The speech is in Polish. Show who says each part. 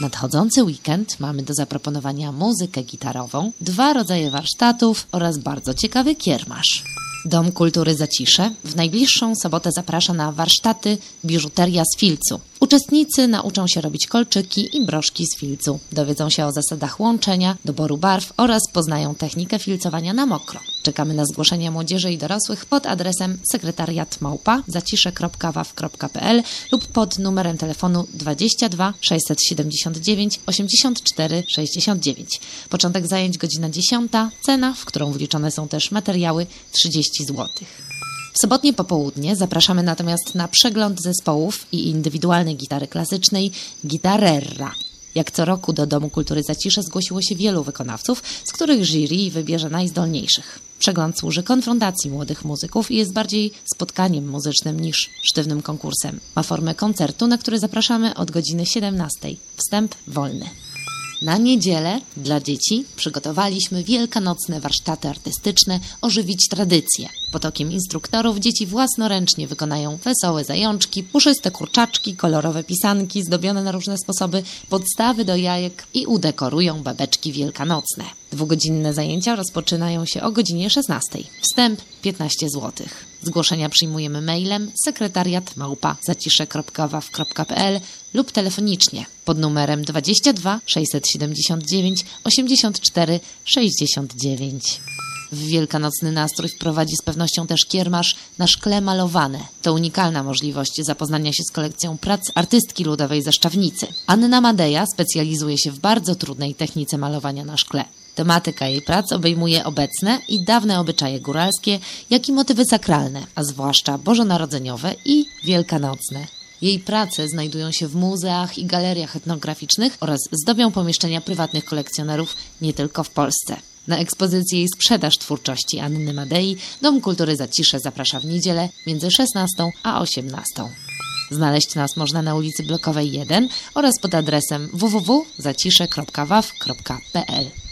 Speaker 1: Nadchodzący weekend mamy do zaproponowania muzykę gitarową, dwa rodzaje warsztatów oraz bardzo ciekawy kiermasz. Dom Kultury Zacisze w najbliższą sobotę zaprasza na warsztaty biżuteria z filcu. Uczestnicy nauczą się robić kolczyki i broszki z filcu, dowiedzą się o zasadach łączenia, doboru barw oraz poznają technikę filcowania na mokro. Czekamy na zgłoszenia młodzieży i dorosłych pod adresem sekretariat małpa zacisze.waw.pl lub pod numerem telefonu 22 679 84 69. Początek zajęć godzina 10, cena, w którą wliczone są też materiały 30 zł. W sobotnie popołudnie zapraszamy natomiast na przegląd zespołów i indywidualnej gitary klasycznej Gitarerra. Jak co roku do Domu Kultury Zacisze zgłosiło się wielu wykonawców, z których jury wybierze najzdolniejszych. Przegląd służy konfrontacji młodych muzyków i jest bardziej spotkaniem muzycznym niż sztywnym konkursem. Ma formę koncertu, na który zapraszamy od godziny 17. Wstęp wolny. Na niedzielę dla dzieci przygotowaliśmy wielkanocne warsztaty artystyczne Ożywić tradycję. Pod okiem instruktorów dzieci własnoręcznie wykonają wesołe zajączki, puszyste kurczaczki, kolorowe pisanki zdobione na różne sposoby, podstawy do jajek i udekorują babeczki wielkanocne. Dwugodzinne zajęcia rozpoczynają się o godzinie 16. Wstęp 15 zł. Zgłoszenia przyjmujemy mailem sekretariat małpa lub telefonicznie pod numerem 22 679 84 69. W wielkanocny nastrój wprowadzi z pewnością też kiermasz na szkle malowane. To unikalna możliwość zapoznania się z kolekcją prac artystki ludowej ze Szczawnicy. Anna Madeja specjalizuje się w bardzo trudnej technice malowania na szkle. Tematyka jej prac obejmuje obecne i dawne obyczaje góralskie, jak i motywy sakralne, a zwłaszcza bożonarodzeniowe i wielkanocne. Jej prace znajdują się w muzeach i galeriach etnograficznych oraz zdobią pomieszczenia prywatnych kolekcjonerów nie tylko w Polsce. Na ekspozycję i sprzedaż twórczości Anny Madei Dom Kultury Zacisze zaprasza w niedzielę między 16 a 18. Znaleźć nas można na ulicy Blokowej 1 oraz pod adresem www.zacisze.waw.pl.